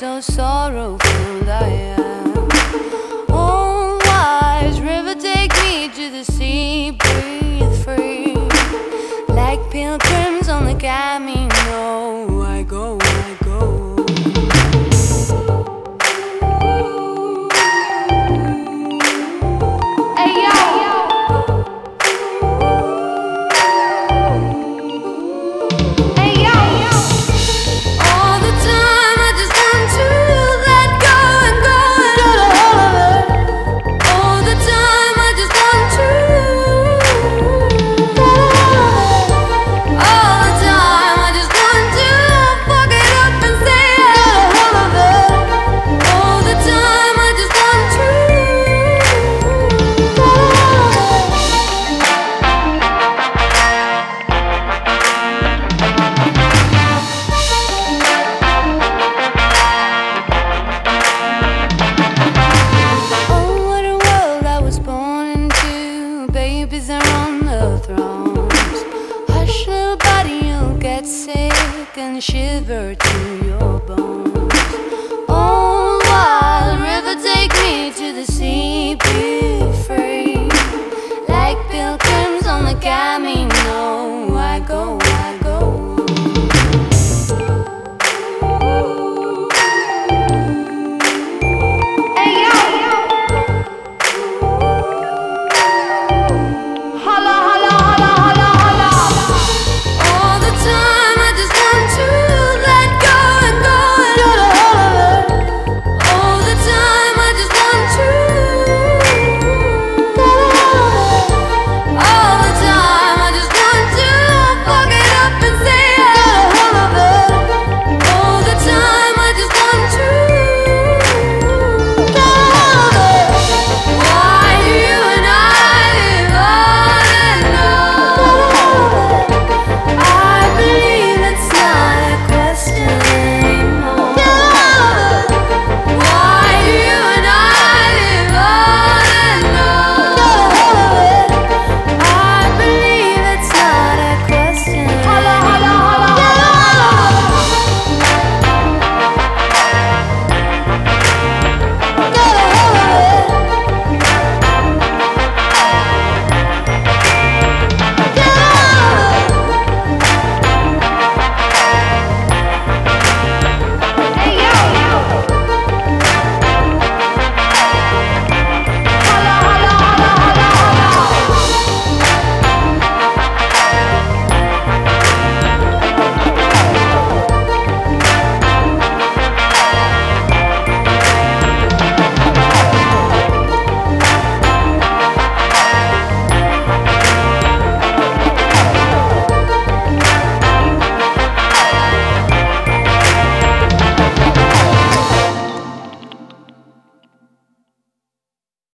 so sorrowful I am. And shiver to your bones.